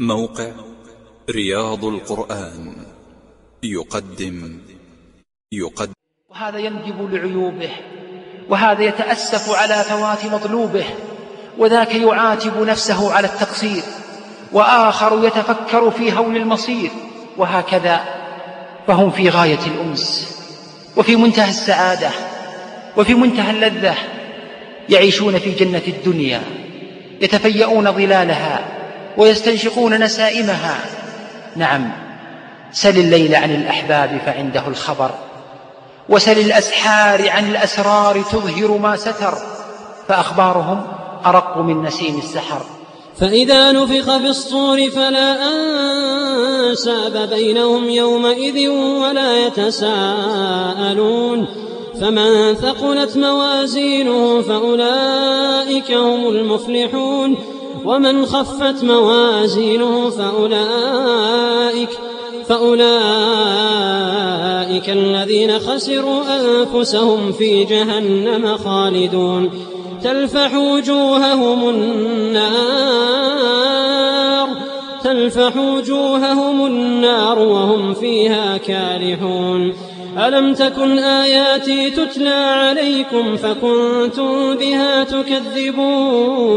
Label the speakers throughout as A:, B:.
A: موقع رياض القرآن. يقدم. يقدم.
B: وهذا يندب لعيوبه وهذا يتأسف على فوات مطلوبه وذاك يعاتب نفسه على التقصير وآخر يتفكر في هول المصير وهكذا. فهم في غاية الأنس وفي منتهى السعادة وفي منتهى اللذة يعيشون في جنة الدنيا يتفيئون ظلالها ويستنشقون نسائمها. نعم سل الليل عن الأحباب فعنده الخبر وسل الأسحار عن الأسرار تظهر ما ستر فأخبارهم أرق من نسيم السحر.
C: فإذا نفخ في الصور فلا أنساب بينهم يومئذ ولا يتساءلون. فمن ثقلت موازينه فأولئك هم المفلحون. ومن خفت موازينه فأولئك فأولئك الذين خسروا أنفسهم في جهنم خالدون. تلفح وجوههم النار تلفح وجوههم النار وهم فيها كالحون ألم تكن آياتي تتلى عليكم فكنتم بها تكذبون؟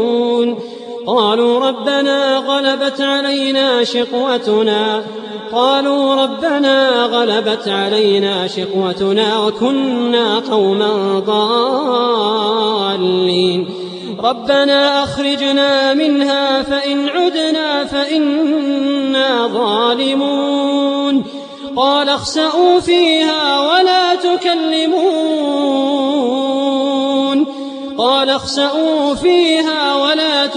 C: قالوا ربنا غلبت علينا شقوتنا. قالوا ربنا غلبت علينا شقوتنا وكنا قوما ضالين. ربنا أخرجنا منها فإن عدنا فإنا ظالمون. قال اخسأوا فيها ولا تكلمون. قال اخسأوا فيها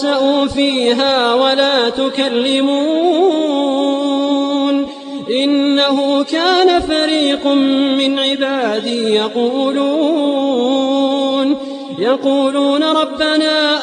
C: قال اخسأوا فيها ولا تكلمون إنه كان فريق من عبادي يقولون يقولون ربنا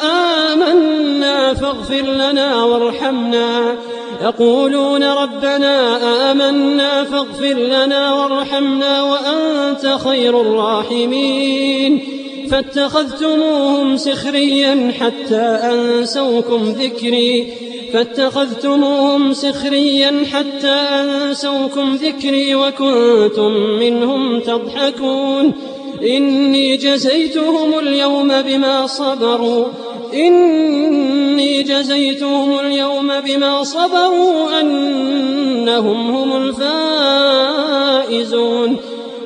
C: آمنا فاغفر لنا وارحمنا يقولون ربنا آمنا فاغفر لنا وارحمنا وأنت خير الراحمين فاتخذتموهم سخريا حتى أنسوكم ذكري. فاتخذتموهم سخريا حتى أنسوكم ذكري وكنتم منهم تضحكون. إني جزيتهم اليوم بما صبروا. إني جزيتهم اليوم بما صبروا أنهم هم الفائزون.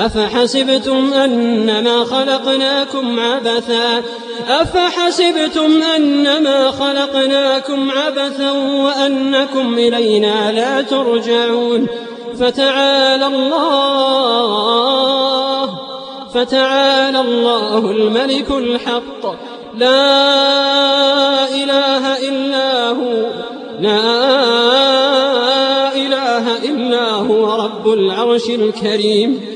C: أفحسبتم أنما خلقناكم عبثا؟ أفحسبتم أنما خلقناكم عبثا وأنكم إلينا لا ترجعون؟ فتعالى الله فتعالى الله الملك الحق. لا إله إلا هو لا إله إلا هو رب العرش الكريم.